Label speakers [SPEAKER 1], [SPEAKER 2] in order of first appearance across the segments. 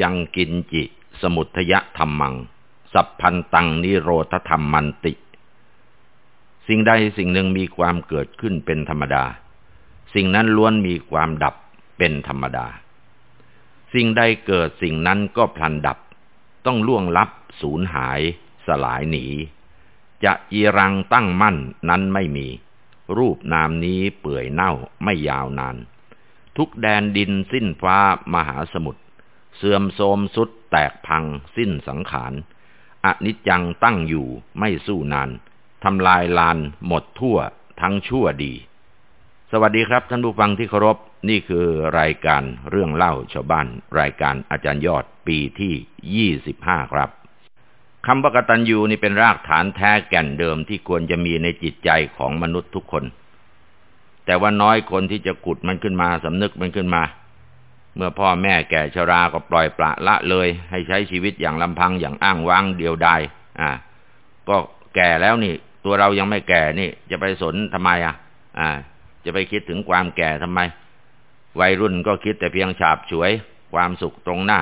[SPEAKER 1] ยังกินจิ สมุทยธรรมัง สัพพันตังนิโรธธรรมมันติ สิ่งใดสิ่งหนึ่งมีความเกิดขึ้นเป็นธรรมดา สิ่งนั้นล้วนมีความดับเป็นธรรมดา สิ่งใดเกิดสิ่งนั้นก็พลันดับ ต้องล่วงลับสูญหาย สลายหนี จะจีรังตั้งมั่นนั้นไม่มี รูปนามนี้เปื่อยเน่าไม่ยาวนานทุกแดนดินสิ้นฟ้ามหาสมุทร เสื่อมโทรมสุดแตกพังสิ้นสังขารอนิจจังตั้งอยู่ไม่สู้นานทำลายลานหมดทั่วทั้งชั่วดี สวัสดีครับท่านผู้ฟังที่เคารพนี่คือรายการเรื่องเล่าชาวบ้าน รายการอาจารย์ยอดปีที่ยี่สิบห้าครับคำว่ากตัญญูนี่เป็นรากฐานแท้แก่นเดิมที่ควรจะมีในจิตใจของมนุษย์ทุกคน แต่ว่าน้อยคนที่จะกุดมันขึ้นมาสำนึกมันขึ้นมา เมื่อพ่อแม่แก่ชราก็ปล่อยปละละเลย ให้ใช้ชีวิตอย่างลำพังอย่างอ้างว้างเดียวดายอ่า ก็แก่แล้วนี่ ตัวเรายังไม่แก่นี่ จะไปสนทำไมอะ อ่า จะไปคิดถึงความแก่ทำไม วัยรุ่นก็คิดแต่เพียงฉาบฉวย ความสุขตรงหน้า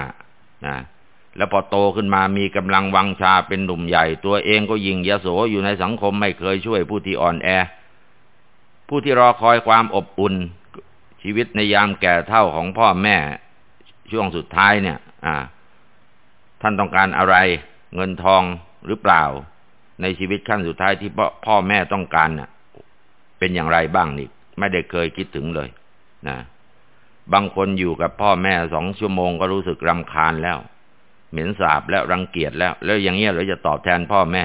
[SPEAKER 1] นะแล้วพอโตขึ้นมามีกำลังวังชาเป็นหนุ่มใหญ่ ตัวเองก็ยิงยโสอยู่ในสังคมไม่เคยช่วยผู้ที่อ่อนแอ ผู้ที่รอคอยความอบอุ่น ชีวิตในยามแก่เท่าของพ่อแม่ ช่วงสุดท้ายเนี่ย อ่า ท่านต้องการอะไร เงินทองหรือเปล่า ในชีวิตขั้นสุดท้ายที่พ่อพอแม่ต้องการน่ะ เป็นอย่างไรบ้างนี่ไม่ได้เคยคิดถึงเลย นะบางคนอยู่กับพ่อแม่สองชั่วโมงก็รู้สึกรำคาญแล้ว เหม็นสาบแล้วรังเกียจแล้ว แล้วอย่างเงี้ยเราจะตอบแทนพ่อแม่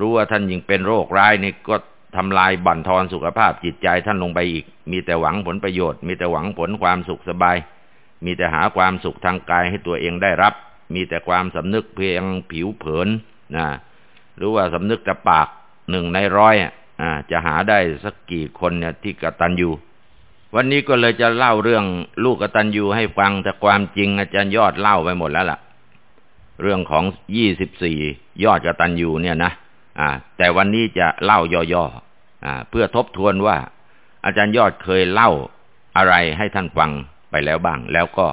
[SPEAKER 1] รู้ว่าท่านยิ่งเป็นโรคร้ายนี่ก็ ทำลายบั่นทอนสุขภาพจิตใจท่านลงไปอีก มีแต่หวังผลประโยชน์ มีแต่หวังผลความสุขสบาย มีแต่หาความสุขทางกายให้ตัวเองได้รับ มีแต่ความสำนึกเพียงผิวเผินนะหรือว่าสำนึกแต่ปากหนึ่งในร้อยอ่าจะหาได้สักกี่คนเนี่ยที่กตัญญูวันนี้ก็เลยจะเล่าเรื่องลูกกตัญญูให้ฟังแต่ความจริงอาจารย์ยอดเล่าไปหมดแล้วล่ะ เรื่องของยี่สิบสี่ยอดกตัญญูเนี่ยนะอ่า แต่วันนี้จะเล่าย่อๆ เพื่อทบทวนว่า อาจารย์ยอดเคยเล่าอะไรให้ท่านฟังไปแล้วบ้าง แล้วก็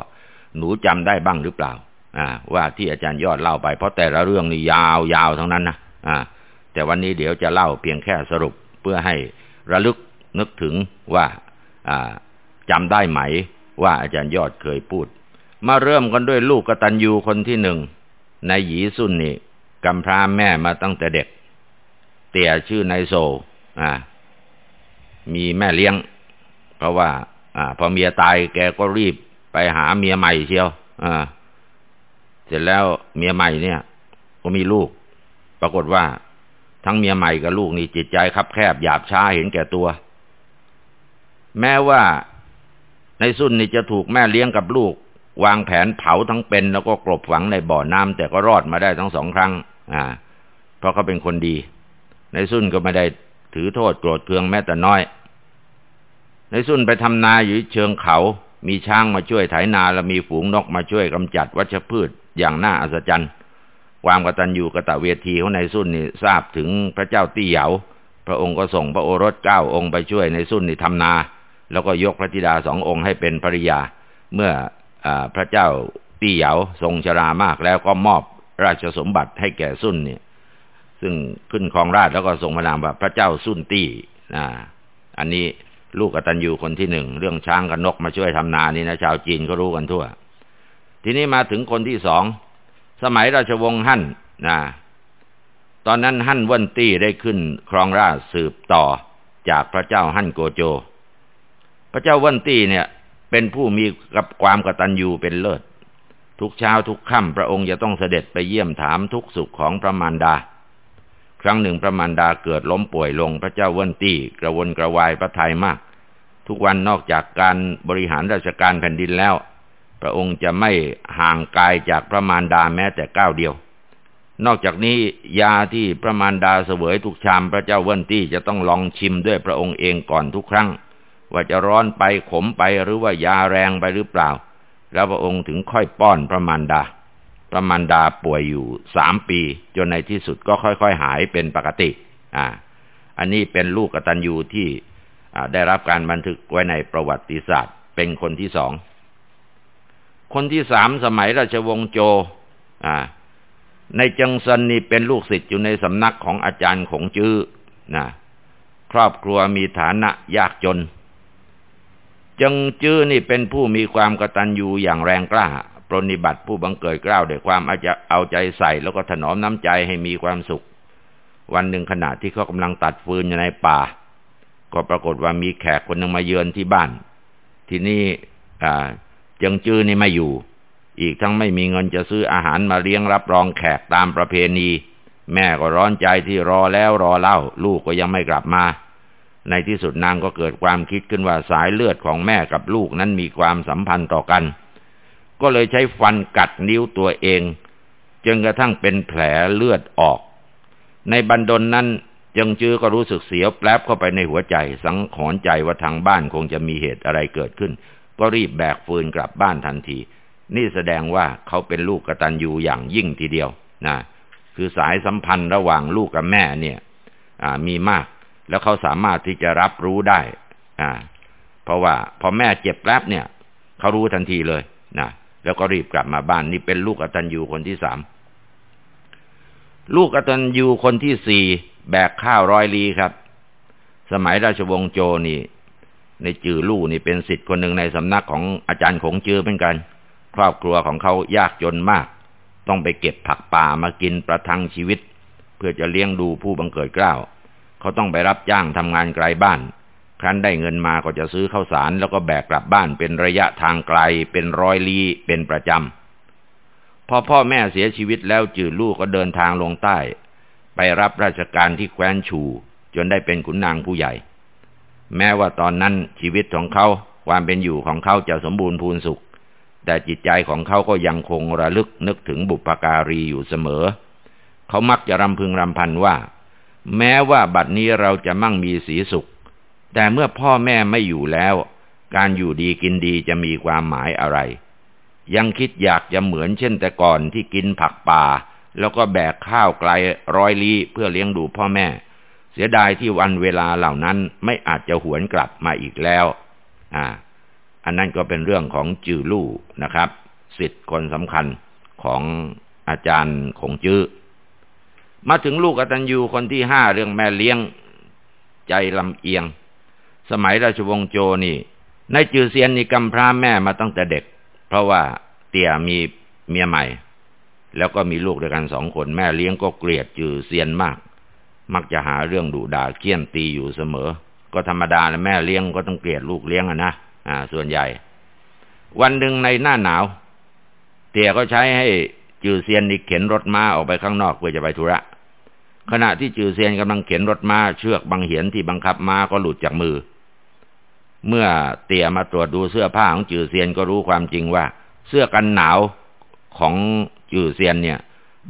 [SPEAKER 1] หนูจำได้บ้างหรือเปล่า อ่า ว่าที่อาจารย์ยอดเล่าไป เพราะแต่ละเรื่องนี่ยาวๆทั้งนั้นนะอ่า แต่วันนี้เดี๋ยวจะเล่าเพียงแค่สรุปเพื่อให้ระลึกนึกถึงว่าอ่าจำได้ไหม ว่าอาจารย์ยอดเคยพูด มาเริ่มกันด้วยลูกกตัญญูคนที่หนึ่งนายหยีสุนนี่กำพร้าแม่มาตั้งแต่เด็ก เตี่ยชื่อนายโซ อ่า มีแม่เลี้ยง เพราะว่า อ่า พอเมียตายแกก็รีบไปหาเมียใหม่เชียว อ่า เสร็จแล้วเมียใหม่เนี่ย ก็มีลูก ปรากฏว่า ทั้งเมียใหม่กับลูกนี่จิตใจคับแคบหยาบช้าเห็นแก่ตัว แม้ว่าในสุนนี่จะถูกแม่เลี้ยงกับลูก วางแผนเผาทั้งเป็น แล้วก็กลบฝังในบ่อน้ำแต่ก็รอดมาได้ทั้งสองครั้ง อ่า เพราะเขาเป็นคนดี ในสุนก็ไม่ได้ ถือโทษโกรธเคืองแม้แต่น้อย ในสุนไปทำนาอยู่เชิงเขา มีช้างมาช่วยไถนาและมีฝูงนกมาช่วยกำจัดวัชพืชอย่างน่าอัศจรรย์ ความกตัญญูกตเวทีของในสุนนี่ทราบถึงพระเจ้าตี้เหยา พระองค์ก็ส่งพระโอรสเก้าองค์ไปช่วยในสุนนี่ทำนา แล้วก็ยกพระธิดาสององค์ให้เป็นภริยา เมื่อพระเจ้าตี้เหยาทรงชรามากแล้วก็มอบราชสมบัติให้แก่สุนเนี่ย ซึ่งขึ้นครองราชแล้วก็ทรงพระนามว่าพระเจ้าสุนตี้อ่าอันนี้ลูกกตัญญูคนที่หนึ่งเรื่องช้างกับนกมาช่วยทำนานี่นะชาวจีนก็รู้กันทั่ว ทีนี้มาถึงคนที่สองสมัยราชวงศ์ฮั่นนะตอนนั้นฮั่นเหวินตี้ได้ขึ้นครองราชสืบต่อจากพระเจ้าฮั่นโกโจ พระเจ้าเหวินตี้เนี่ย เป็นผู้มีกับความกตัญญูเป็นเลิศ ทุกเช้าทุกค่ำพระองค์จะต้องเสด็จไปเยี่ยมถามทุกข์สุขของพระมารดา ครั้งหนึ่งพระมารดาเกิดล้มป่วยลงพระเจ้าเหวินตี้ กระวนกระวายพระทัยมาก ทุกวันนอกจากการบริหารราชการแผ่นดินแล้ว พระองค์จะไม่ห่างกายจากพระมารดาแม้แต่ก้าวเดียว นอกจากนี้ยาที่พระมารดาเสวยทุกชามพระเจ้าเวินตี้จะต้องลองชิมด้วยพระองค์เองก่อนทุกครั้ง ว่าจะร้อนไปขมไปหรือว่ายาแรงไปหรือเปล่า แล้วพระองค์ถึงค่อยป้อนพระมารดา พระมารดาป่วยอยู่สามปี จนในที่สุดก็ค่อย ๆ หายเป็นปกติ อ่า อันนี้เป็นลูกกตัญญูที่ได้รับการบันทึกไว้ในประวัติศาสตร์ เป็นคนที่สอง คนที่สามสมัยราชวงศ์โจ อ่า ในจังซันนี่เป็นลูกศิษย์อยู่ในสำนักของอาจารย์ขงจื้อนะครอบครัวมีฐานะยากจน จังจื้อนี่เป็นผู้มีความกตัญญูอย่างแรงกล้า ปรนิบัติผู้บังเกิดกล้าวด้วยความอาจจะเอาใจใส่ แล้วก็ถนอมน้ำใจให้มีความสุข วันหนึ่งขณะที่เขากำลังตัดฟืนอยู่ในป่า ก็ปรากฏว่ามีแขกคนหนึ่งมาเยือนที่บ้าน ที่นี่จังจื้อนี่ไม่อยู่ อีกทั้งไม่มีเงินจะซื้ออาหารมาเลี้ยงรับรองแขกตามประเพณี แม่ก็ร้อนใจที่รอแล้วรอเล่า ลูกก็ยังไม่กลับมาในที่สุดนางก็เกิดความคิดขึ้นว่าสายเลือดของแม่กับลูกนั้นมีความสัมพันธ์ต่อกัน ก็เลยใช้ฟันกัดนิ้วตัวเอง จนกระทั่งเป็นแผลเลือดออก ในบันดลนนั้นยังจื้อก็รู้สึกเสียวแปลบเข้าไปในหัวใจ สังขรใจว่าทางบ้านคงจะมีเหตุอะไรเกิดขึ้น ก็รีบแบกฟืนกลับบ้านทันที นี่แสดงว่าเขาเป็นลูกกระตัญญูอย่างยิ่งทีเดียวนะคือสายสัมพันธ์ระหว่างลูกกับแม่เนี่ยมีมาก แล้วเขาสามารถที่จะรับรู้ได้ อ่า เพราะว่าพอแม่เจ็บแป๊บเนี่ย เขารู้ทันทีเลยนะ แล้วก็รีบกลับมาบ้านนี่เป็นลูกอตัญญูคนที่สามลูกอตัญญูคนที่สี่แบกข้าวร้อยลีครับ สมัยราชวงศ์โจนี่ ในจือลู่นี่เป็นสิทธิ์คนหนึ่งในสำนักของอาจารย์ขงจือเป็นกัน ครอบครัวของเขายากจนมาก ต้องไปเก็บผักป่ามากินประทังชีวิต เพื่อจะเลี้ยงดูผู้บังเกิดเกล้า เขาต้องไปรับจ้างทำงานไกลบ้าน ครั้นได้เงินมาก็จะซื้อข้าวสารแล้วก็แบกกลับบ้านเป็นระยะทางไกล เป็นร้อยลี้เป็นประจำ พอพ่อแม่เสียชีวิตแล้วจืดลูกก็เดินทางลงใต้ ไปรับราชการที่แคว้นชู จนได้เป็นขุนนางผู้ใหญ่ แม้ว่าตอนนั้นชีวิตของเขาความเป็นอยู่ของเขาจะสมบูรณ์พูนสุข แต่จิตใจของเขาก็ยังคงระลึกนึกถึงบุปการีอยู่เสมอ เขามักจะรำพึงรำพันว่า แม้ว่าบัดนี้เราจะมั่งมีสีสุข แต่เมื่อพ่อแม่ไม่อยู่แล้ว การอยู่ดีกินดีจะมีความหมายอะไร ยังคิดอยากจะเหมือนเช่นแต่ก่อนที่กินผักป่า แล้วก็แบกข้าวไกลร้อยลี้เพื่อเลี้ยงดูพ่อแม่ เสียดายที่วันเวลาเหล่านั้นไม่อาจจะหวนกลับมาอีกแล้ว อ่า อันนั้นก็เป็นเรื่องของจือลู่นะครับสิทธิ์คนสำคัญของอาจารย์ของจื้อมาถึงลูกอตัญญูคนที่ห้าเรื่องแม่เลี้ยง ใจลำเอียง สมัยราชวงศ์โจนี่ในจือเซียนนี่กำพร้าแม่มาตั้งแต่เด็ก เพราะว่าเตี่ยมีเมียใหม่ แล้วก็มีลูกด้วยกันสองคนแม่เลี้ยงก็เกลียดจือเซียนมาก มักจะหาเรื่องดุด่าเคี่ยนตีอยู่เสมอ ก็ธรรมดาแลแม่เลี้ยงก็ต้องเกลียดลูกเลี้ยงอะนะอ่า ส่วนใหญ่ วันหนึ่งในหน้าหนาว เตี่ยก็ใช้ให้จือเซียนนี่เข็นรถม้าออกไปข้างนอกเพื่อจะไปธุระขณะที่จือเซียนกำลังเข็นรถม้าเชือกบังเหียนที่บังคับม้าก็หลุดจากมือ เมื่อเตี่ยมาตรวจดูเสื้อผ้าของจือเซียนก็รู้ความจริงว่า เสื้อกันหนาวของจือเซียนเนี่ย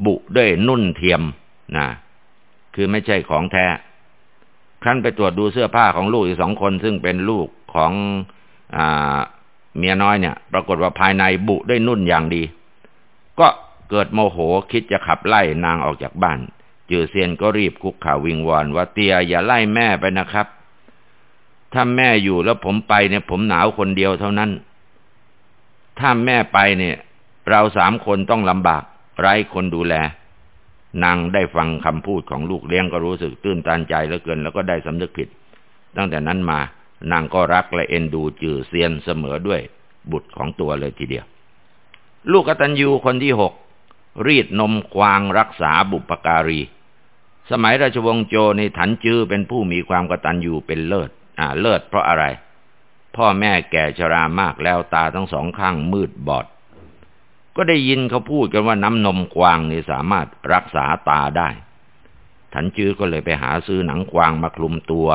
[SPEAKER 1] บุด้วยนุ่นเทียมนะคือไม่ใช่ของแท้ครั้นไปตรวจดูเสื้อผ้าของลูกอีกสองคน ซึ่งเป็นลูกของอเมียน้อยเนี่ย ปรากฏว่าภายในบุด้วยนุ่นอย่างดี ก็เกิดโมโหคิดจะขับไล่นางออกจากบ้าน จือเซียนก็รีบคุกข่าววิงวอนว่าเตียอย่าไล่แม่ไปนะครับ ถ้าแม่อยู่แล้วผมไปเนี่ย ผมหนาวคนเดียวเท่านั้น ถ้าแม่ไปเนี่ย เราสามคนต้องลำบาก ไร้คนดูแล นางได้ฟังคำพูดของลูกเลี้ยงก็รู้สึกตื้นตันใจเหลือเกิน แล้วก็ได้สำนึกผิด ตั้งแต่นั้นมานางก็รักและเอ็นดูจือเซียนเสมอด้วย บุตรของตัวเลยทีเดียว ลูกกตัญญูคนที่หกรีดนมควางรักษาบุปการี สมัยราชวงศ์โจในถันจือเป็นผู้มีความกตัญญูเป็นเลิศ อ่า เลิศเพราะอะไร พ่อแม่แก่ชรามากแล้วตาทั้งสองข้างมืดบอด ก็ได้ยินเขาพูดกันว่าน้ำนมกวางนี่สามารถรักษาตาได้ ถันจื้อก็เลยไปหาซื้อหนังกวางมาคลุมตัว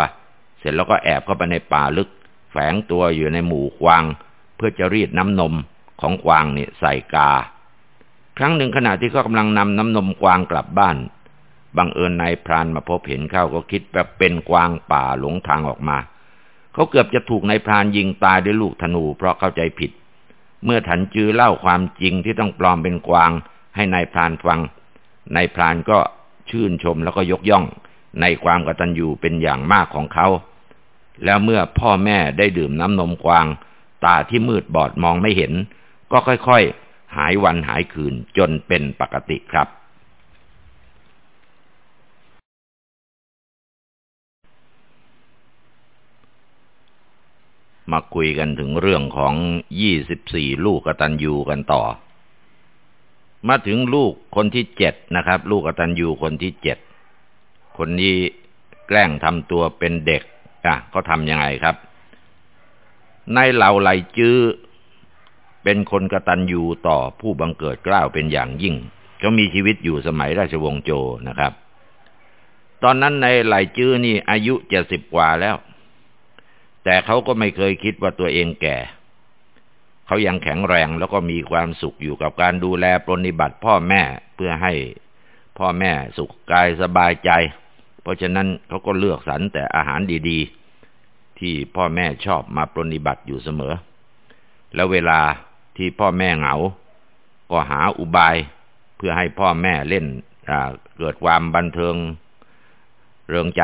[SPEAKER 1] เสร็จแล้วก็แอบเข้าไปในป่าลึก แฝงตัวอยู่ในหมู่ควาง เพื่อจะรีดน้ำนมของกวางนี่ใส่กา ครั้งหนึ่งขณะที่เขากำลังนำน้ำนมกวางกลับบ้าน บังเอิญนายพรานมาพบเห็นเข้าก็คิดแบบเป็นกวางป่าหลงทางออกมา เขาเกือบจะถูกนายพรานยิงตายด้วยลูกธนูเพราะเข้าใจผิด เมื่อถันจือเล่าความจริงที่ต้องปลอมเป็นกวาง ให้นายพรานฟังนายพรานก็ชื่นชมแล้วก็ยกย่อง ในความกตัญญูเป็นอย่างมากของเขา แล้วเมื่อพ่อแม่ได้ดื่มน้ำนมกวาง ตาที่มืดบอดมองไม่เห็น ก็ค่อยๆ หายวันหายคืนจนเป็นปกติครับ มาคุยกันถึงเรื่องของยี่สิบสี่ลูกกตัญญูกันต่อ มาถึงลูกคนที่เจ็ดนะครับ ลูกกตัญญูคนที่เจ็ด คนนี้แกล้งทำตัวเป็นเด็กอะเขาทำยังไงครับ ในเหล่าไหลจื้อ เป็นคนกตัญญูต่อผู้บังเกิดกล้าวเป็นอย่างยิ่งเขามีชีวิตอยู่สมัยราชวงศ์โจนะครับ ตอนนั้นในไหลจื้อนี่อายุเจ็ดสิบกว่าแล้ว แต่เขาก็ไม่เคยคิดว่าตัวเองแก่ เขายังแข็งแรงแล้วก็มีความสุขอยู่กับการดูแลปรนิบัติพ่อแม่เพื่อให้พ่อแม่สุขกายสบายใจ เพราะฉะนั้นเขาก็เลือกสรรแต่อาหารดีๆ ที่พ่อแม่ชอบมาปรนิบัติอยู่เสมอ แล้วเวลาที่พ่อแม่เหงา ก็หาอุบายเพื่อให้พ่อแม่เล่นเกิดความบันเทิงเริงใจ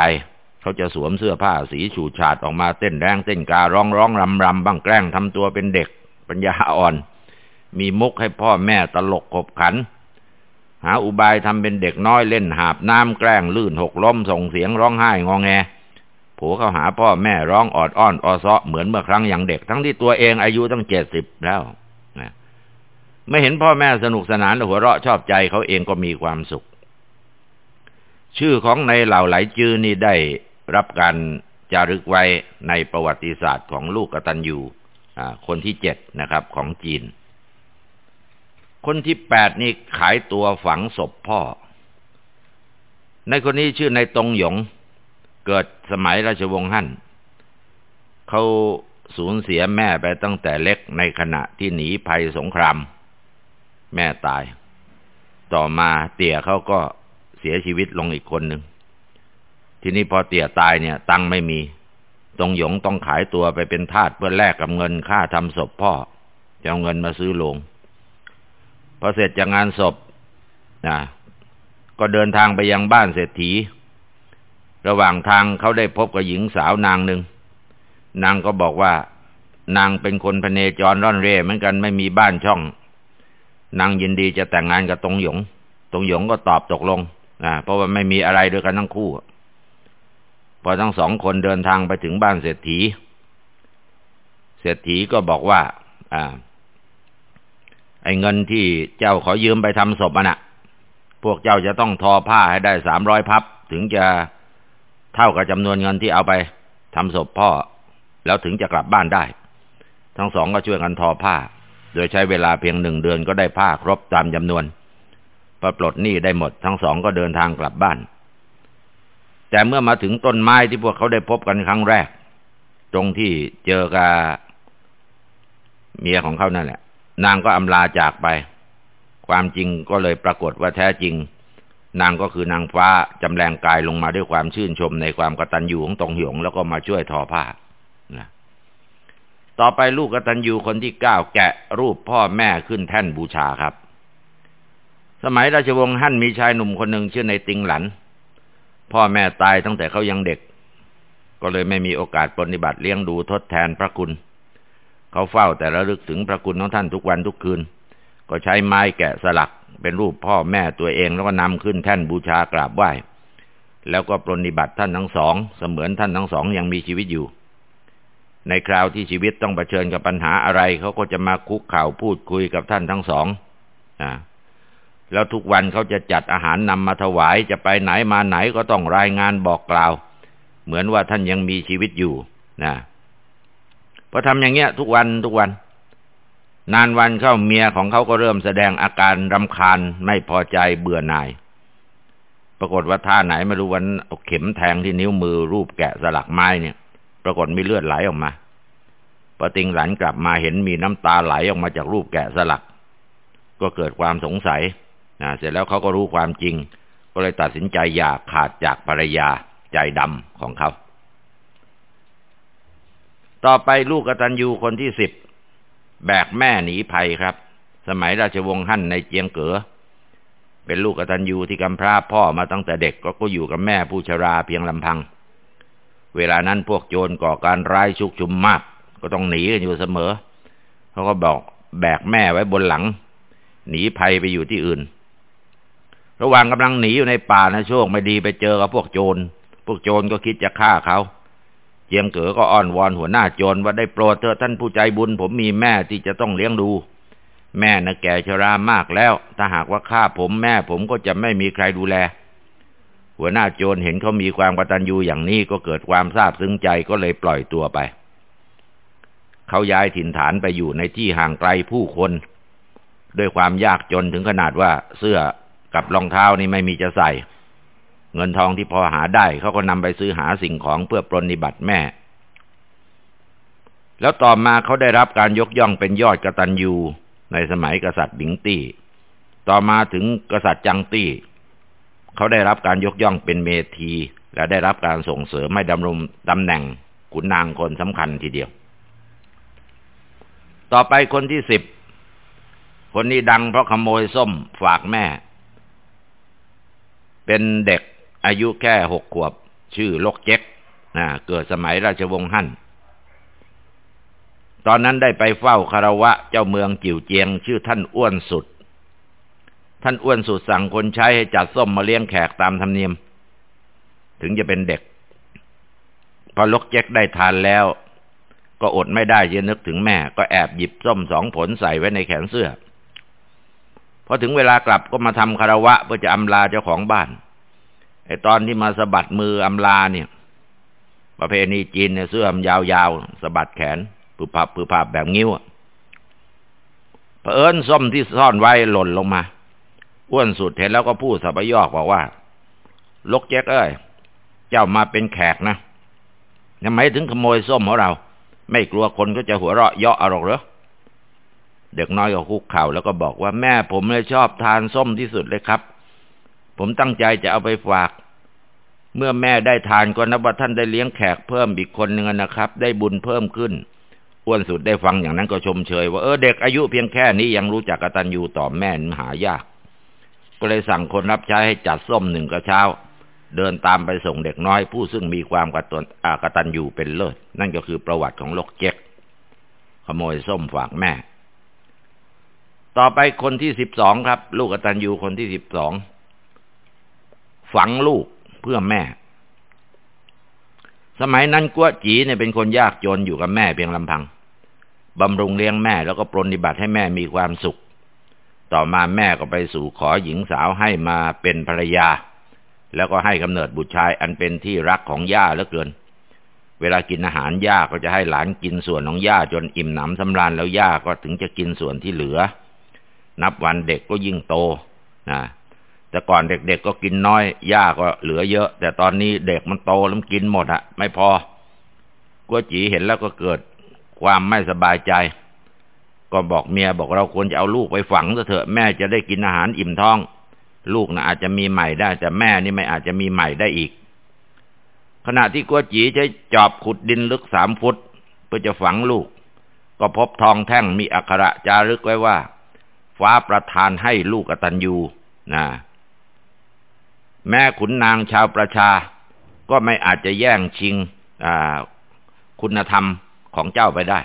[SPEAKER 1] เขาจะสวมเสื้อผ้าสีฉูดฉาดออกมาเต้นแรงเต้นการ้องร้องรำรำบ้างแกล้งทำตัวเป็นเด็ก ปัญญาอ่อน มีมุกให้พ่อแม่ตลกขบขัน หาอุบายทำเป็นเด็กน้อยเล่นหาบน้ำแกล้งลื่นหกล้มส่งเสียงร้องไห้งองแงโผเขาหาพ่อแม่ร้องออดอ้อนอซาะเหมือนเมื่อครั้งอย่างเด็ก ทั้งที่ตัวเองอายุตั้งเจ็ดสิบแล้วไม่เห็นพ่อแม่สนุกสนานหัวเราะชอบใจเขาเองก็มีความสุข ชื่อของในเหล่าไหลจื้อนี่ได้ รับการจารึกไว้ในประวัติศาสตร์ของลูกกตัญญูคนที่เจ็ดนะครับ ของจีน คนที่แปดนี่ขายตัวฝังศพพ่อ ในคนนี้ชื่อในตงหยง เกิดสมัยราชวงศ์ฮั่นเขาสูญเสียแม่ไปตั้งแต่เล็กในขณะที่หนีภัยสงคราม แม่ตาย ต่อมาเตี่ยเขาก็เสียชีวิตลงอีกคนหนึ่ง ทีนี้พอเตี่ยตายเนี่ยตังไม่มี ตรงหยงต้องขายตัวไปเป็นทาสเพื่อแลกกับเงินค่าทำศพพ่อ จะเอาเงินมาซื้อโลงพอเสร็จจากงานศพนะก็เดินทางไปยังบ้านเศรษฐี ระหว่างทางเขาได้พบกับหญิงสาวนางหนึ่ง นางก็บอกว่านางเป็นคนพเนจรร่อนเร่เหมือนกันไม่มีบ้านช่อง นางยินดีจะแต่งงานกับตรงหยง ตรงหยงก็ตอบตกลงนะเพราะว่าไม่มีอะไรด้วยกันทั้งคู่ พอทั้งสองคนเดินทางไปถึงบ้านเศรษฐี เศรษฐีก็บอกว่า อ่า ไอ้เงินที่เจ้าขอยืมไปทำศพมันอะพวกเจ้าจะต้องทอผ้าให้ได้สามร้อยพับ ถึงจะเท่ากับจำนวนเงินที่เอาไปทำศพพ่อ แล้วถึงจะกลับบ้านได้ ทั้งสองก็ช่วยกันทอผ้า โดยใช้เวลาเพียงหนึ่งเดือนก็ได้ผ้าครบตามจำนวนพอปลดหนี้ได้หมด ทั้งสองก็เดินทางกลับบ้าน แต่เมื่อมาถึงต้นไม้ที่พวกเขาได้พบกันครั้งแรก ตรงที่เจอกับเมียของเขานั่นแหละ นางก็อำลาจากไป ความจริงก็เลยปรากฏว่าแท้จริง นางก็คือนางฟ้าจำแรงกายลงมาด้วยความชื่นชมในความกตัญญูของตรงหยงแล้วก็มาช่วยทอผ้านะต่อไปลูกกตัญญูคนที่เก้าแกะรูปพ่อแม่ขึ้นแท่นบูชาครับ สมัยราชวงศ์ฮั่นมีชายหนุ่มคนหนึ่งชื่อในติงหลัน พ่อแม่ตายตั้งแต่เขายังเด็ก ก็เลยไม่มีโอกาสปฏิบัติเลี้ยงดูทดแทนพระคุณ เขาเฝ้าแต่ระลึกถึงพระคุณของท่านทุกวันทุกคืน ก็ใช้ไม้แกะสลักเป็นรูปพ่อแม่ตัวเองแล้วก็นำขึ้นแท่นบูชากราบไหว้ แล้วก็ปรนิบัติท่านทั้งสอง เสมือนท่านทั้งสองยังมีชีวิตอยู่ ในคราวที่ชีวิตต้องเผชิญกับปัญหาอะไร เขาก็จะมาคุกเข่าพูดคุยกับท่านทั้งสอง อ่า แล้วทุกวันเขาจะจัดอาหารนำมาถวายจะไปไหนมาไหนก็ต้องรายงานบอกกล่าว เหมือนว่าท่านยังมีชีวิตอยู่นะพอทำอย่างเงี้ย ทุกวันทุกวัน นานวันเข้าเมียของเขาก็เริ่มแสดงอาการรำคาญไม่พอใจเบื่อหน่าย ปรากฏว่าท่าไหนไม่รู้วันเอาเข็มแทงที่นิ้วมือรูปแกะสลักไม้เนี่ย ปรากฏมีเลือดไหลออกมาปติงหลันกลับมาเห็นมีน้ำตาไหลออกมาจากรูปแกะสลัก ก็เกิดความสงสัย นะเสร็จแล้วเขาก็รู้ความจริง ก็เลยตัดสินใจอยากขาดจากภรรยาใจดำของเขา ต่อไปลูกกตัญญูคนที่สิบแบกแม่หนีภัยครับ สมัยราชวงศ์ฮั่นในเจียงเก๋อเป็นลูกกตัญญูที่กำพร้าพ่อมาตั้งแต่เด็กก็อยู่กับแม่ผู้ชราเพียงลำพัง เวลานั้นพวกโจรก่อการร้ายชุกชุมมาก ก็ต้องหนีกันอยู่เสมอเขาก็บอกแบกแม่ไว้บนหลัง หนีภัยไปอยู่ที่อื่น ระหว่างกำลังหนีอยู่ในป่านะโชคไม่ดีไปเจอกับพวกโจร พวกโจรก็คิดจะฆ่าเขาเจียงเก๋อก็อ้อนวอนหัวหน้าโจรว่าได้โปรดเถอะท่านผู้ใจบุญ ผมมีแม่ที่จะต้องเลี้ยงดู แม่นะแก่ชรามากแล้ว ถ้าหากว่าฆ่าผมแม่ผมก็จะไม่มีใครดูแล หัวหน้าโจรเห็นเขามีความกตัญญูอย่างนี้ก็เกิดความซาบซึ้งใจก็เลยปล่อยตัวไป เขาย้ายถิ่นฐานไปอยู่ในที่ห่างไกลผู้คน ด้วยความยากจนถึงขนาดว่าเสื้อ กับรองเท้านี่ไม่มีจะใส่ เงินทองที่พอหาได้เขาก็นำไปซื้อหาสิ่งของเพื่อปรนนิบัติแม่ แล้วต่อมาเขาได้รับการยกย่องเป็นยอดกตัญญูในสมัยกษัตริย์บิงตี้ ต่อมาถึงกษัตริย์จังตี้ เขาได้รับการยกย่องเป็นเมธี และได้รับการส่งเสริมให้ดำรงตำแหน่งขุนนางคนสำคัญทีเดียว ต่อไปคนที่สิบ คนนี้ดังเพราะขโมยส้มฝากแม่ เป็นเด็กอายุแค่หกขวบ ชื่อลกเจ๊กนะเกิดสมัยราชวงศ์ฮั่น ตอนนั้นได้ไปเฝ้าคารวะเจ้าเมืองจิ๋วเจียง ชื่อท่านอ้วนสุด ท่านอ้วนสุดสั่งคนใช้ให้จัดส้มมาเลี้ยงแขกตามธรรมเนียม ถึงจะเป็นเด็ก พอลกเจ๊กได้ทานแล้ว ก็อดไม่ได้จะนึกถึงแม่ ก็แอบหยิบส้มสองผลใส่ไว้ในแขนเสื้อ พอถึงเวลากลับก็มาทำคารวะเพื่อจะอำลาเจ้าของบ้านไอ้ตอนที่มาสะบัดมืออำลาเนี่ย ประเพณีจีนเนี่ยเสื้อมยาวๆสะบัดแขนปือพับปือพับแบบงิ้วเผอิญส้มที่ซ่อนไว้หล่นลงมาอ้วนสุดเห็นแล้วก็พูดสับยอกบอกว่า ลกแจ๊กเอ้ยเจ้ามาเป็นแขกนะทำไมถึงขโมยส้มของเรา ไม่กลัวคนก็จะหัวเราะเยาะอารอกเหรอ เด็กน้อยก็คุกเข่าแล้วก็บอกว่าแม่ผมเลยชอบทานส้มที่สุดเลยครับ ผมตั้งใจจะเอาไปฝาก เมื่อแม่ได้ทานก็นับว่าท่านได้เลี้ยงแขกเพิ่มอีกคนหนึ่งนะครับ ได้บุญเพิ่มขึ้นอ้วนสุดได้ฟังอย่างนั้นก็ชมเชย ว่าเออเด็กอายุเพียงแค่นี้ยังรู้จักกตัญญูต่อแม่หายาก ก็เลยสั่งคนรับใช้ให้จัดส้มหนึ่งกระเช้า เดินตามไปส่งเด็กน้อย ผู้ซึ่งมีความกตันกตัญญูเป็นเลิศ นั่นก็คือประวัติของลกเจ๊กขโมยส้มฝากแม่ ต่อไปคนที่สิบสองครับ ลูกกตัญญูคนที่สิบสองฝังลูกเพื่อแม่ สมัยนั้นกัวจีเนี่ยเป็นคนยากจนอยู่กับแม่เพียงลำพังบำรุงเลี้ยงแม่แล้วก็ปรนนิบัติให้แม่มีความสุข ต่อมาแม่ก็ไปสู่ขอหญิงสาวให้มาเป็นภรรยา แล้วก็ให้กำเนิดบุตรชายอันเป็นที่รักของย่าเหลือเกิน เวลากินอาหารย่าก็จะให้หลานกินส่วนของย่าจนอิ่มหนำสำราญแล้วย่าก็ถึงจะกินส่วนที่เหลือ นับวันเด็กก็ยิ่งโตนะแต่ก่อนเด็กๆก็กินน้อยยาก็เหลือเยอะ แต่ตอนนี้เด็กมันโตแล้วกินหมดอะไม่พอกัวจีเห็นแล้วก็เกิดความไม่สบายใจ ก็บอกเมียบอกเราควรจะเอาลูกไปฝังเถอะแม่จะได้กินอาหารอิ่มท้อง ลูกนะอาจจะมีใหม่ได้ แต่แม่นี่ไม่อาจจะมีใหม่ได้อีก ขณะที่กัวจีใช้จอบขุดดินลึกสามฟุต เพื่อจะฝังลูก ก็พบทองแท่งมีอักขระจารึกไว้ว่า ฟ้าประทานให้ลูกอตัญญูนะแม่ขุนนางชาวประชา ก็ไม่อาจจะแย่งชิงคุณธรรมของเจ้าไปได้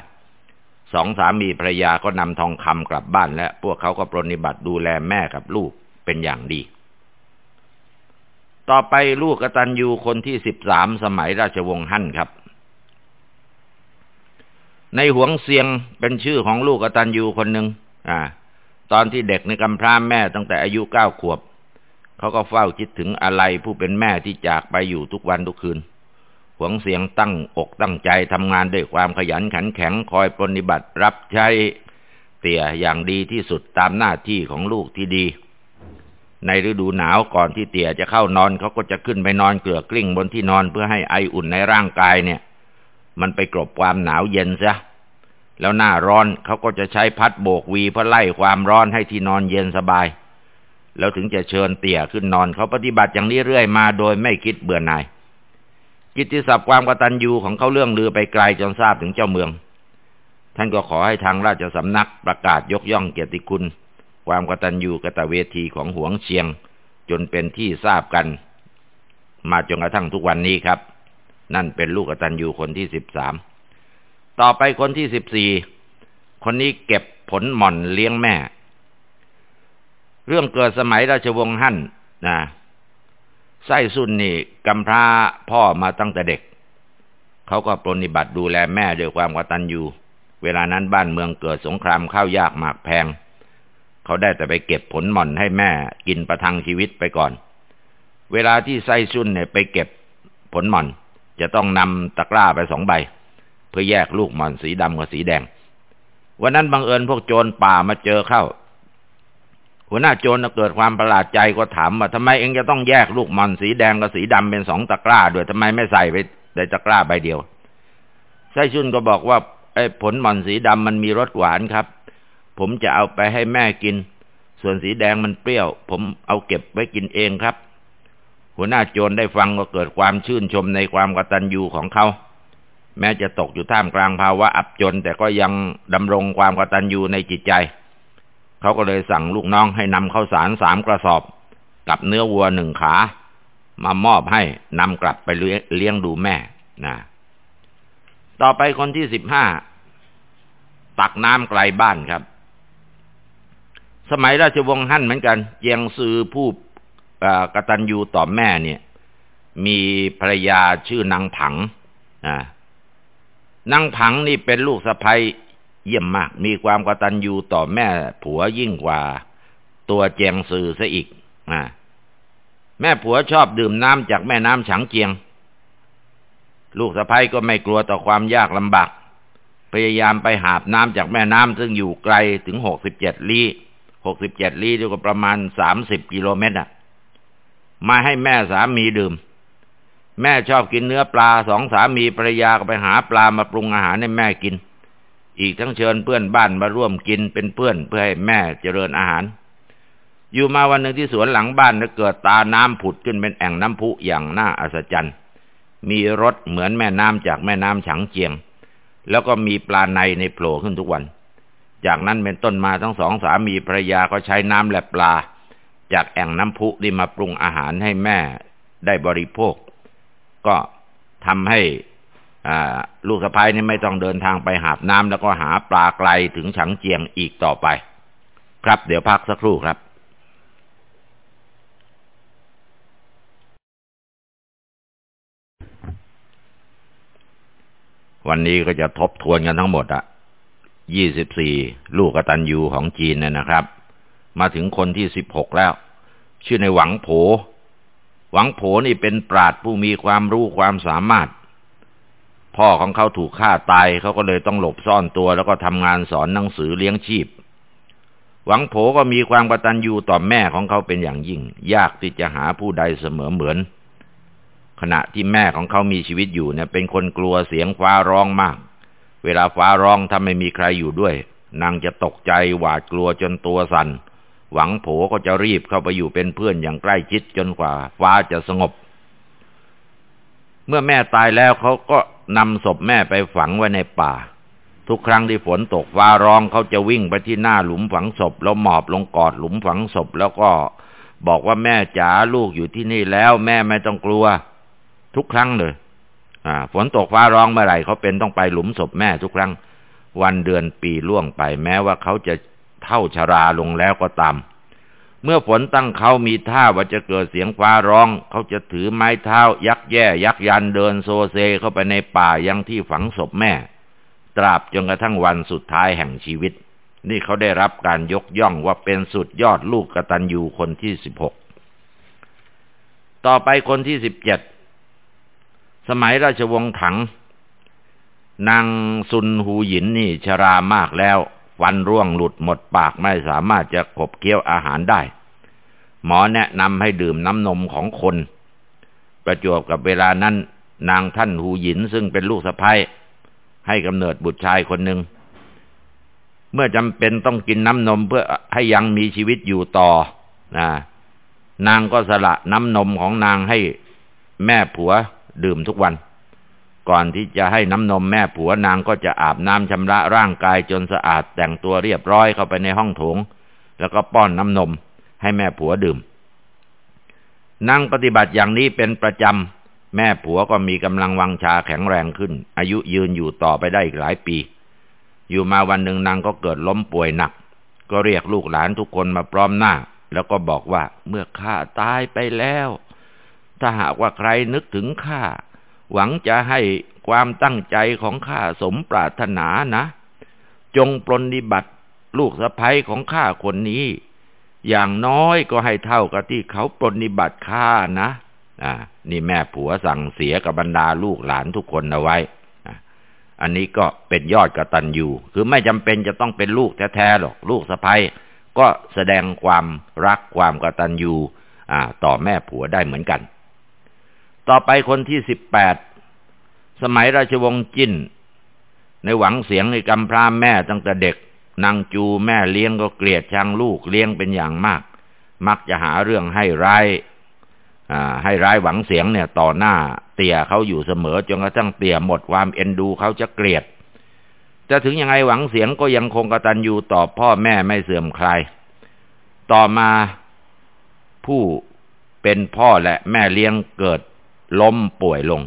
[SPEAKER 1] สองสามีภรรยาก็นำทองคำกลับบ้านและพวกเขาก็ปรนิบัติดูแลแม่กับลูกเป็นอย่างดี ต่อไปลูกกตัญญูคนที่สิบสามสมัยราชวงศ์ฮั่นครับ ในหวงเสียงเป็นชื่อของลูกกตัญญูคนหนึ่งอ่า ตอนที่เด็กในกำพร้าแม่ตั้งแต่อายุเก้าขวบ เขาก็เฝ้าคิดถึงอะไรผู้เป็นแม่ที่จากไปอยู่ทุกวันทุกคืน หวงเสียงตั้งอกตั้งใจทำงานด้วยความขยันขันแข็งคอยปฏิบัติรับใช้เตี่ยอย่างดีที่สุดตามหน้าที่ของลูกที่ดี ในฤดูหนาวก่อนที่เตี่ยจะเข้านอนเขาก็จะขึ้นไปนอนเกลือกลิ้งบนที่นอนเพื่อให้ไออุ่นในร่างกายเนี่ย มันไปกลบความหนาวเย็นซะ แล้วหน้าร้อนเขาก็จะใช้พัดโบกวีเพื่อไล่ความร้อนให้ที่นอนเย็นสบาย แล้วถึงจะเชิญเตี่ยขึ้นนอนเขาปฏิบัติอย่างนี้เรื่อยมาโดยไม่คิดเบื่อหน่ายกิตติศัพท์ความกตัญญูของเขาเรื่องลือไปไกลจนทราบถึงเจ้าเมือง ท่านก็ขอให้ทางราชสำนักประกาศยกย่องเกียรติคุณ ความกตัญญูกตเวทีของหวงเชียง จนเป็นที่ทราบกัน มาจนกระทั่งทุกวันนี้ครับ นั่นเป็นลูกกตัญญูคนที่สิบสาม ต่อไปคนที่สิบสี่คนนี้เก็บผลหม่อนเลี้ยงแม่ เรื่องเกิดสมัยราชวงศ์ฮั่นนะไส้สุนนี่กำพร้าพ่อมาตั้งแต่เด็ก เขาก็ปรนิบัติดูแลแม่ด้วยความกตัญญูเวลานั้นบ้านเมืองเกิดสงครามข้าวยากหมากแพง เขาได้แต่ไปเก็บผลหม่อนให้แม่กินประทังชีวิตไปก่อน เวลาที่ไส้ซุนเนี่ยไปเก็บผลหม่อน จะต้องนำตะกร้าไปสองใบ เพื่อแยกลูกหม่อนสีดำกับสีแดง วันนั้นบังเอิญพวกโจรป่ามาเจอเข้า หัวหน้าโจรเกิดความประหลาดใจก็ถามว่าทำไมเองจะต้องแยกลูกหม่อนสีแดงกับสีดำเป็นสองตะกร้าด้วยทำไมไม่ใส่ไปในตะกร้าใบเดียวไส้ชุนก็บอกว่าไอ้ผลหม่อนสีดำมันมีรสหวานครับ ผมจะเอาไปให้แม่กิน ส่วนสีแดงมันเปรี้ยว ผมเอาเก็บไว้กินเองครับ หัวหน้าโจรได้ฟังก็เกิดความชื่นชมในความกตัญญูของเขา แม้จะตกอยู่ท่ามกลางภาวะอับจน แต่ก็ยังดำรงความกตัญญูในจิตใจ เขาก็เลยสั่งลูกน้องให้นำข้าวสารสามกระสอบ กับเนื้อวัวหนึ่งขามามอบให้นำกลับไปเลี้ยงดูแม่นะต่อไปคนที่สิบห้าตักน้ำไกลบ้านครับ สมัยราชวงศ์ฮั่นเหมือนกัน เจียงซือผู้กตัญญูต่อแม่เนี่ย มีภรรยาชื่อนางผัง อ่า นางผังนี่เป็นลูกสะใภ้เยี่ยมมาก มีความกตัญญูต่อแม่ผัวยิ่งกว่า ตัวเจียงซือซะอีกแม่ผัวชอบดื่มน้ำจากแม่น้ำฉางเจียง ลูกสะพ้ยก็ไม่กลัวต่อความยากลำบากพยายามไปหาบน้ำจากแม่น้ำซึ่งอยู่ไกลถึงหกสิบเจ็ดลี้หกสิบเจ็ดลี้ก็ประมาณสามสิบกิโลเมตรอะมาให้แม่สามีดื่ม แม่ชอบกินเนื้อปลาสองสามีภรรยาก็ไปหาปลามาปรุงอาหารให้แม่กิน อีกทั้งเชิญเพื่อนบ้านมาร่วมกินเป็นเพื่อนเพื่อให้แม่เจริญอาหาร อยู่มาวันหนึ่งที่สวนหลังบ้านเกิดตาน้ำผุดขึ้นเป็นแอ่งน้ำพุอย่างน่าอัศจรรย์ มีรสเหมือนแม่น้ำจากแม่น้ำฉางเจียง แล้วก็มีปลาในในโผล่ขึ้นทุกวัน จากนั้นเป็นต้นมาทั้งสองสามีภรรยาก็ใช้น้ำและปลา จากแอ่งน้ำพุนี่มาปรุงอาหารให้แม่ได้บริโภค ก็ทำให้ลูกสะพ้ายนี่ไม่ต้องเดินทางไปหาบน้ำแล้วก็หาปลาไกลถึงฉางเจียงอีกต่อไป ครับเดี๋ยวพักสักครู่ครับวันนี้ก็จะทบทวนกันทั้งหมดอะยี่สิบสี่ลูกกตัญญูของจีนเนี่ยนะครับ มาถึงคนที่สิบหกแล้ว ชื่อในหวังโผ หวังโผนี่เป็นปราดผู้มีความรู้ความสามารถ พ่อของเขาถูกฆ่าตายเขาก็เลยต้องหลบซ่อนตัว แล้วก็ทำงานสอนหนังสือเลี้ยงชีพ หวังโผก็มีความกตัญญูต่อแม่ของเขาเป็นอย่างยิ่ง ยากที่จะหาผู้ใดเสมอเหมือน ขณะที่แม่ของเขามีชีวิตอยู่เนี่ยเป็นคนกลัวเสียงฟ้าร้องมาก เวลาฟ้าร้องถ้าไม่มีใครอยู่ด้วย นางจะตกใจหวาดกลัวจนตัวสัน่น หวังโผก็จะรีบเข้าไปอยู่เป็นเพื่อนอย่างใกล้ชิดจนกว่า ฟ้าจะสงบ เมื่อแม่ตายแล้วเขาก็นำศพแม่ไปฝังไว้ในป่า ทุกครั้งที่ฝนตกฟ้าร้องเขาจะวิ่งไปที่หน้าหลุมฝังศพ แล้วหมอบลงกอดหลุมฝังศพแล้วก็บอกว่าแม่จ๋าลูกอยู่ที่นี่แล้วแม่ไม่ต้องกลัว ทุกครั้งเลยฝนตกฟ้าร้องเมื่อไหร่เขาเป็นต้องไปหลุมศพแม่ทุกครั้ง วันเดือนปีล่วงไปแม้ว่าเขาจะ เท่าชราลงแล้วก็ตาม เมื่อฝนตั้งเขามีท่าว่าจะเกิดเสียงฟ้าร้อง เขาจะถือไม้เท้า ยักแย่ยักยันเดินโซเซเข้าไปในป่ายังที่ฝังศพแม่ ตราบจนกระทั่งวันสุดท้ายแห่งชีวิต นี่เขาได้รับการยกย่องว่าเป็นสุดยอดลูกกตัญญูคนที่สิบหกต่อไปคนที่สิบเจ็ดสมัยราชวงศ์ถัง นางซุนหูหยินนี่ชรามากแล้ว ฟันร่วงหลุดหมดปากไม่สามารถจะขบเคี้ยวอาหารได้ หมอแนะนำให้ดื่มน้ำนมของคน ประจวบกับเวลานั้น นางท่านหูหยินซึ่งเป็นลูกสะพ้ยให้กำเนิดบุตรชายคนหนึ่ง เมื่อจำเป็นต้องกินน้ำนมเพื่อให้ยังมีชีวิตอยู่ต่อนะนางก็สละน้ำนมของนางให้แม่ผัวดื่มทุกวัน ก่อนที่จะให้น้ำนมแม่ผัวนางก็จะอาบน้ำชำระร่างกายจนสะอาดแต่งตัวเรียบร้อยเข้าไปในห้องโถง แล้วก็ป้อนน้ำนมให้แม่ผัวดื่มนางปฏิบัติอย่างนี้เป็นประจำ แม่ผัวก็มีกำลังวังชาแข็งแรงขึ้น อายุยืนอยู่ต่อไปได้อีกหลายปี อยู่มาวันหนึ่งนางก็เกิดล้มป่วยหนัก ก็เรียกลูกหลานทุกคนมาพร้อมหน้า แล้วก็บอกว่าเมื่อข้าตายไปแล้ว ถ้าหากว่าใครนึกถึงข้า หวังจะให้ความตั้งใจของข้าสมปรารถนานะ จงปรนนิบัติลูกสะใภ้ของข้าคนนี้ อย่างน้อยก็ให้เท่ากับที่เขาปรนนิบัติข้านะอ่านี่แม่ผัวสั่งเสียกับบรรดาลูกหลานทุกคนเอาไว้อันนี้ก็เป็นยอดกระตัญญูคือไม่จำเป็นจะต้องเป็นลูกแท้ๆหรอกลูกสะใภ้ก็แสดงความรักความกตัญญูต่อแม่ผัวได้เหมือนกัน ต่อไปคนที่สิบแปดสมัยราชวงศ์จิ้น ในหวังเสียงในกำพร้าแม่ตั้งแต่เด็ก นางจูแม่เลี้ยงก็เกลียดชังลูกเลี้ยงเป็นอย่างมาก มักจะหาเรื่องให้ร้ายให้ร้ายหวังเสียงเนี่ยต่อหน้าเตี่ยเขาอยู่เสมอจนกระทั่งเตี่ยหมดความเอ็นดูเขาจะเกลียด จะถึงยังไงหวังเสียงก็ยังคงกระตัญญูต่อพ่อแม่ไม่เสื่อมคลายต่อมาผู้เป็นพ่อและแม่เลี้ยงเกิด ล้มป่วยลง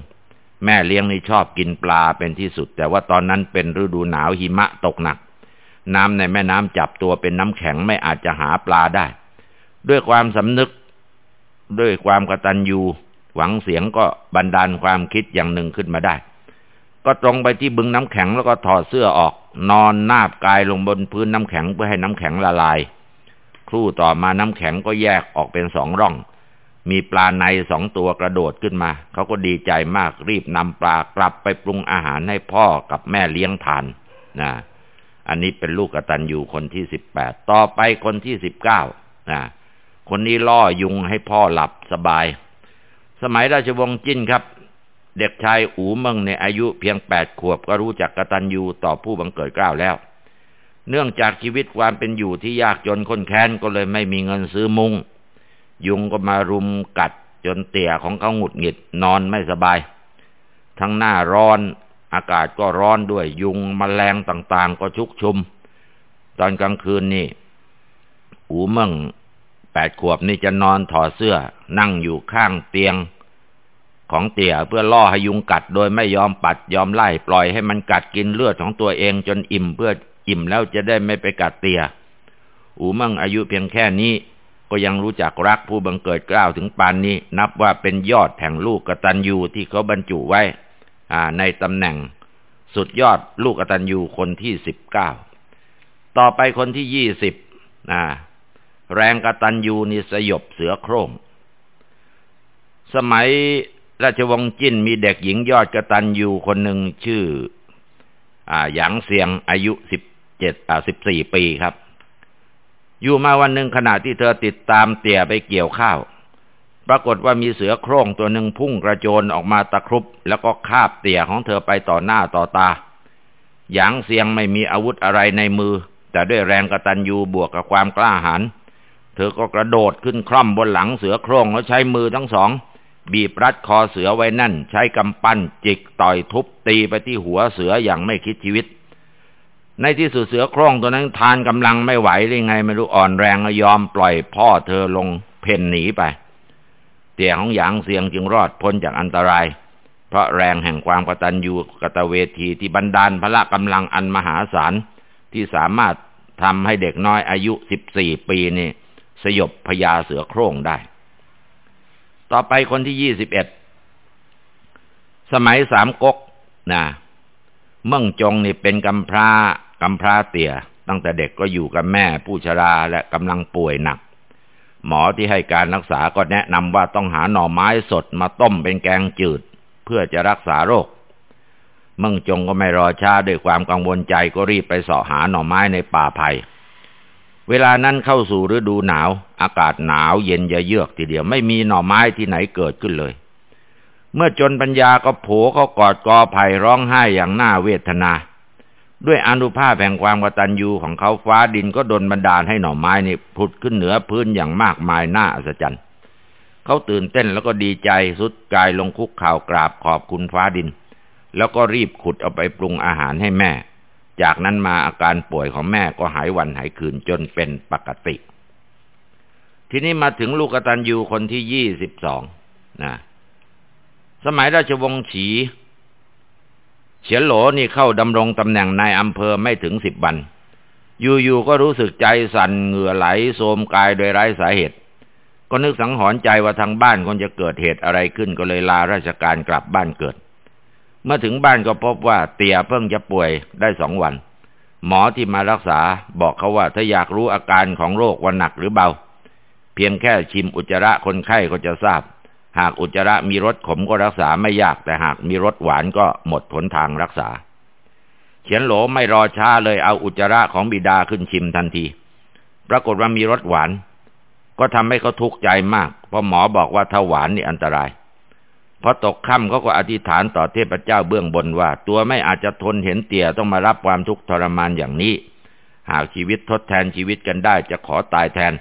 [SPEAKER 1] แม่เลี้ยงนี่ชอบกินปลาเป็นที่สุด แต่ว่าตอนนั้นเป็นฤดูหนาวหิมะตกหนัก น้ำในแม่น้ำจับตัวเป็นน้ำแข็งไม่อาจจะหาปลาได้ ด้วยความสำนึก ด้วยความกตัญญูหวังเสียงก็บันดาลความคิดอย่างหนึ่งขึ้นมาได้ ก็ตรงไปที่บึงน้ำแข็งแล้วก็ถอดเสื้อออก นอนนาบกายลงบนพื้นน้ำแข็งเพื่อให้น้ำแข็งละลาย ครู่ต่อมาน้ำแข็งก็แยกออกเป็นสองร่อง มีปลาในสองตัวกระโดดขึ้นมา เขาก็ดีใจมากรีบนำปลากลับไปปรุงอาหารให้พ่อกับแม่เลี้ยงทานนะอันนี้เป็นลูกกตัญญูคนที่สิบแปดต่อไปคนที่สิบเก้านะคนนี้ล่อยุงให้พ่อหลับสบาย สมัยราชวงศ์จิ้นครับ เด็กชายอูเมิงในอายุเพียงแปดขวบก็รู้จักกตัญญูต่อผู้บังเกิดกล้าวแล้ว เนื่องจากชีวิตความเป็นอยู่ที่ยากจนคนแค้นก็เลยไม่มีเงินซื้อมุ้ง ยุงก็มารุมกัดจนเตี่ยของเขาหงุดหงิดนอนไม่สบาย ทั้งหน้าร้อน อากาศก็ร้อนด้วยยุงมแมลงต่างๆ ก็ชุกชุม ตอนกลางคืนนี่อูเมิงแปดขวบนี่จะนอนถอดเสื้อ นั่งอยู่ข้างเตียง ของเตี่ยเพื่อล่อให้ยุงกัดโดยไม่ยอมปัดยอมไล่ปล่อยให้มันกัดกินเลือดของตัวเองจนอิ่มเพื่ออิ่มแล้วจะได้ไม่ไปกัดเตี่ยอูมั่งอายุเพียงแค่นี้ ก็ยังรู้จักรักผู้บังเกิดกล้าวถึงปานนี้ นับว่าเป็นยอดแห่งลูกกตัญญูที่เขาบรรจุไว้ในตำแหน่งสุดยอดลูกกตัญญูคนที่สิบเก้าต่อไปคนที่ยี่สิบแรงกตัญญูนี่สยบเสือโคร่ง สมัยราชวงศ์จิ้นมีเด็กหญิงยอดกตัญญูคนหนึ่งชื่ออหยางเสียงอายุสิบเจ็ดสิบสี่ปีครับ อยู่มาวันหนึ่งขณะที่เธอติดตามเตี่ยไปเกี่ยวข้าว ปรากฏว่ามีเสือโคร่งตัวหนึ่งพุ่งกระโจนออกมาตะครุบ แล้วก็คาบเตี่ยของเธอไปต่อหน้าต่อตา หยางเสียงไม่มีอาวุธอะไรในมือ แต่ด้วยแรงกระตัญญูบวกกับความกล้าหาญเธอก็กระโดดขึ้นคร่อมบนหลังเสือโคร่งแล้วใช้มือทั้งสอง บีบรัดคอเสือไว้นั่น ใช้กำปั้นจิกต่อยทุบตีไปที่หัวเสืออย่างไม่คิดชีวิต ในที่สุดเสือโคร่งตัวนั้นทานกำลังไม่ไหวหรือไง ไม่รู้อ่อนแรงยอมปล่อยพ่อเธอลงเพ่นหนีไป เตี่ยของหยางเสียงจึงรอดพ้นจากอันตราย เพราะแรงแห่งความกตัญญูกตเวทีที่บันดาลพละกำลังอันมหาศาลที่สามารถทำให้เด็กน้อยอายุสิบสี่ปีนี่สยบพญาเสือโคร่งได้ ต่อไปคนที่ยี่สิบเอ็ดสมัยสามก๊กนะ เมื่งจงนี่เป็นกำพร้ากำพร้าเตี่ย ตั้งแต่เด็กก็อยู่กับแม่ผู้ชราและกำลังป่วยหนัก หมอที่ให้การรักษาก็แนะนำว่าต้องหาหน่อไม้สดมาต้มเป็นแกงจืด เพื่อจะรักษาโรค เมื่งจงก็ไม่รอช้าด้วยความกังวลใจก็รีบไปเสาะหาหน่อไม้ในป่าไผ่เวลานั้นเข้าสู่ฤดูหนาว อากาศหนาวเย็นยะเยือกทีเดียวไม่มีหน่อไม้ที่ไหนเกิดขึ้นเลย เมื่อจนปัญญาก็โผเขากอดกอไผ่ร้องไห้อย่างน่าเวทนา ด้วยอนุภาพแห่งความกตัญญูของเขาฟ้าดินก็ดนบันดาลให้หน่อไม้นี่ผุดขึ้นเหนือพื้นอย่างมากมายน่าอัศจรรย์เขาตื่นเต้นแล้วก็ดีใจสุดกายลงคุกข่าวกราบขอบคุณฟ้าดิน แล้วก็รีบขุดเอาไปปรุงอาหารให้แม่ จากนั้นมาอาการป่วยของแม่ก็หายวันหายคืนจนเป็นปกติ ทีนี้มาถึงลูกกตันยูคนที่ยี่สิบสองนะ สมัยราชวงศ์ฉีเฉียนโหลนี่เข้าดำรงตำแหน่งนายอำเภอไม่ถึงสิบวัน อยู่ๆก็รู้สึกใจสั่นเหงื่อไหลโทมกายโดยไร้สาเหตุ ก็นึกสังหรณ์ใจว่าทางบ้านคงจะเกิดเหตุอะไรขึ้นก็เลยลาราชการกลับบ้านเกิด เมื่อถึงบ้านก็พบว่าเตียเพิ่งจะป่วยได้สองวัน หมอที่มารักษาบอกเขาว่าถ้าอยากรู้อาการของโรคว่าหนักหรือเบา เพียงแค่ชิมอุจจาระคนไข้ก็จะทราบ หากอุจจาระมีรสขมก็รักษาไม่ยาก แต่หากมีรสหวานก็หมดผลทางรักษาเขียนโหลไม่รอช้าเลยเอาอุจจาระของบิดาขึ้นชิมทันที ปรากฏว่ามีรสหวาน ก็ทำให้เขาทุกข์ใจมาก เพราะหมอบอกว่าถ้าหวานนี่อันตรายพอตกค่ำเขาก็อธิษฐานต่อเทพเจ้าเบื้องบนว่า ตัวไม่อาจจะทนเห็นเตี่ยต้องมารับความทุกข์ทรมานอย่างนี้ หากชีวิตทดแทนชีวิตกันได้จะขอตายแทน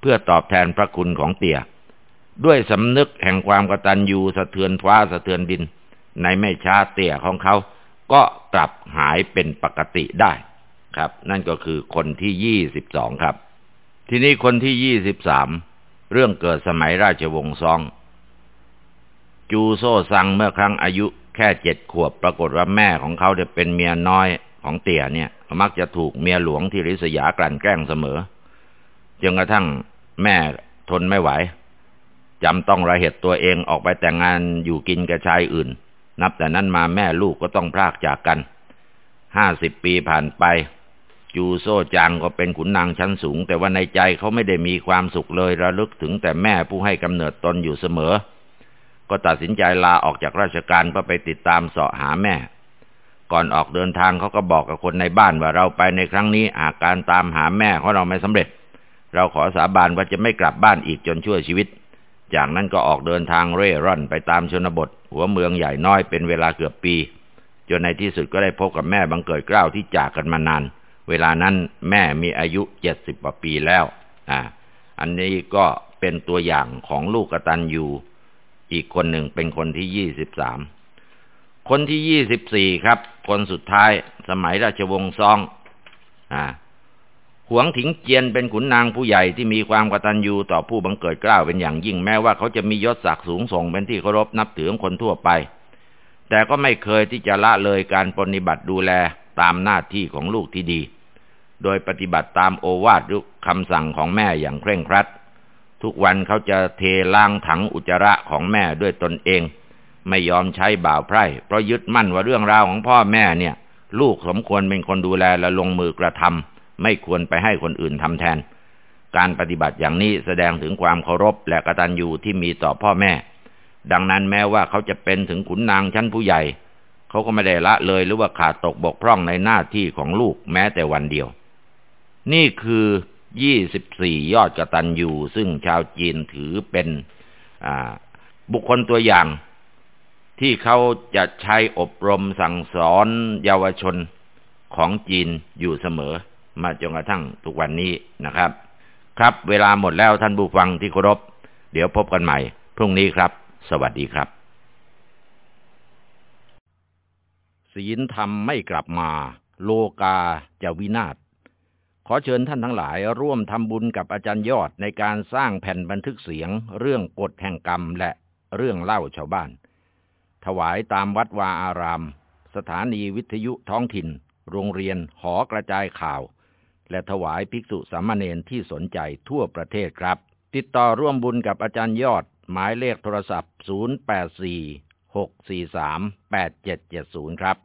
[SPEAKER 1] เพื่อตอบแทนพระคุณของเตี่ย ด้วยสำนึกแห่งความกตัญญูสะเทือนฟ้าสะเทือนดิน ในไม่ช้าเตี่ยของเขา ก็กลับหายเป็นปกติได้ครับ นั่นก็คือคนที่ยี่สิบสองครับ ทีนี้คนที่ยี่สิบสามเรื่องเกิดสมัยราชวงศ์ซอง จูโซ่ซังเมื่อครั้งอายุแค่เจ็ดขวบปรากฏว่าแม่ของเขาเเป็นเมียน้อยของเตี่ยเนี่ย มักจะถูกเมียหลวงที่ริษยากลั่นแกล้งเสมอจนกระทั่งแม่ทนไม่ไหว จำต้องระเหตุตัวเองออกไปแต่งงานอยู่กินกับชายอื่น นับแต่นั้นมาแม่ลูกก็ต้องพรากจากกัน ห้าสิบปีผ่านไป จูโซ่จางก็เป็นขุนนางชั้นสูง แต่ว่าในใจเขาไม่ได้มีความสุขเลยระลึกถึงแต่แม่ผู้ให้กำเนิดตนอยู่เสมอ ก็ตัดสินใจลาออกจากราชการเพื่อไปติดตามเสาะหาแม่ ก่อนออกเดินทางเขาก็บอกกับคนในบ้านว่าเราไปในครั้งนี้หากการตามหาแม่ของเราไม่สำเร็จ เราขอสาบานว่าจะไม่กลับบ้านอีกจนชั่วชีวิต จากนั้นก็ออกเดินทางเร่ร่อนไปตามชนบท หัวเมืองใหญ่น้อยเป็นเวลาเกือบปี จนในที่สุดก็ได้พบกับแม่บังเกิดเกล้าที่จากกันมานาน เวลานั้นแม่มีอายุเจ็ดสิบกว่าปีแล้ว อ่า อันนี้ก็เป็นตัวอย่างของลูกกตันยูอีกคนหนึ่งเป็นคนที่ยี่สิบสามคนที่ยี่สิบสี่ครับ คนสุดท้ายสมัยราชวงศ์ซอง อ่า หวงถิงเจียนเป็นขุนนางผู้ใหญ่ที่มีความกตัญญูต่อผู้บังเกิดเกล้าเป็นอย่างยิ่งแม้ว่าเขาจะมียศศักดิ์สูงส่งเป็นที่เคารพนับถือของคนทั่วไป แต่ก็ไม่เคยที่จะละเลยการปฏิบัติดูแลตามหน้าที่ของลูกที่ดี โดยปฏิบัติตามโอวาทหรือคำสั่งของแม่อย่างเคร่งครัด ทุกวันเขาจะเทล้างถังอุจจาระของแม่ด้วยตนเอง ไม่ยอมใช้บ่าวไพร่ เพราะยึดมั่นว่าเรื่องราวของพ่อแม่เนี่ย ลูกสมควรเป็นคนดูแลและลงมือกระทำ ไม่ควรไปให้คนอื่นทำแทน การปฏิบัติอย่างนี้แสดงถึงความเคารพและกตัญญูที่มีต่อพ่อแม่ ดังนั้นแม้ว่าเขาจะเป็นถึงขุนนางชั้นผู้ใหญ่ เขาก็ไม่ได้ละเลยหรือว่าขาดตกบกพร่องในหน้าที่ของลูกแม้แต่วันเดียว นี่คือยี่สิบสี่ยอดกตัญญูซึ่งชาวจีนถือเป็นบุคคลตัวอย่างที่เขาจะใช้อบรมสั่งสอนเยาวชนของจีนอยู่เสมอ มาจนกระทั่งทุกวันนี้นะครับ ครับ เวลาหมดแล้วท่านผู้ฟังที่เคารพ เดี๋ยวพบกันใหม่ พรุ่งนี้ครับ สวัสดีครับศีลธรรมไม่กลับมา โลกาจะวินาศขอเชิญท่านทั้งหลายร่วมทำบุญกับอาจารย์ยอดในการสร้างแผ่นบันทึกเสียง เรื่องกฎแห่งกรรมและเรื่องเล่าชาวบ้าน ถวายตามวัดวาอาราม สถานีวิทยุท้องถิ่น โรงเรียนหอกระจายข่าว และถวายภิกษุสามเณรที่สนใจทั่วประเทศครับ ติดต่อร่วมบุญกับอาจารย์ยอด หมายเลขโทรศัพท์ 0846438770 ครับ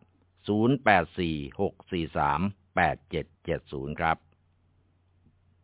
[SPEAKER 1] 0846438770 ครับ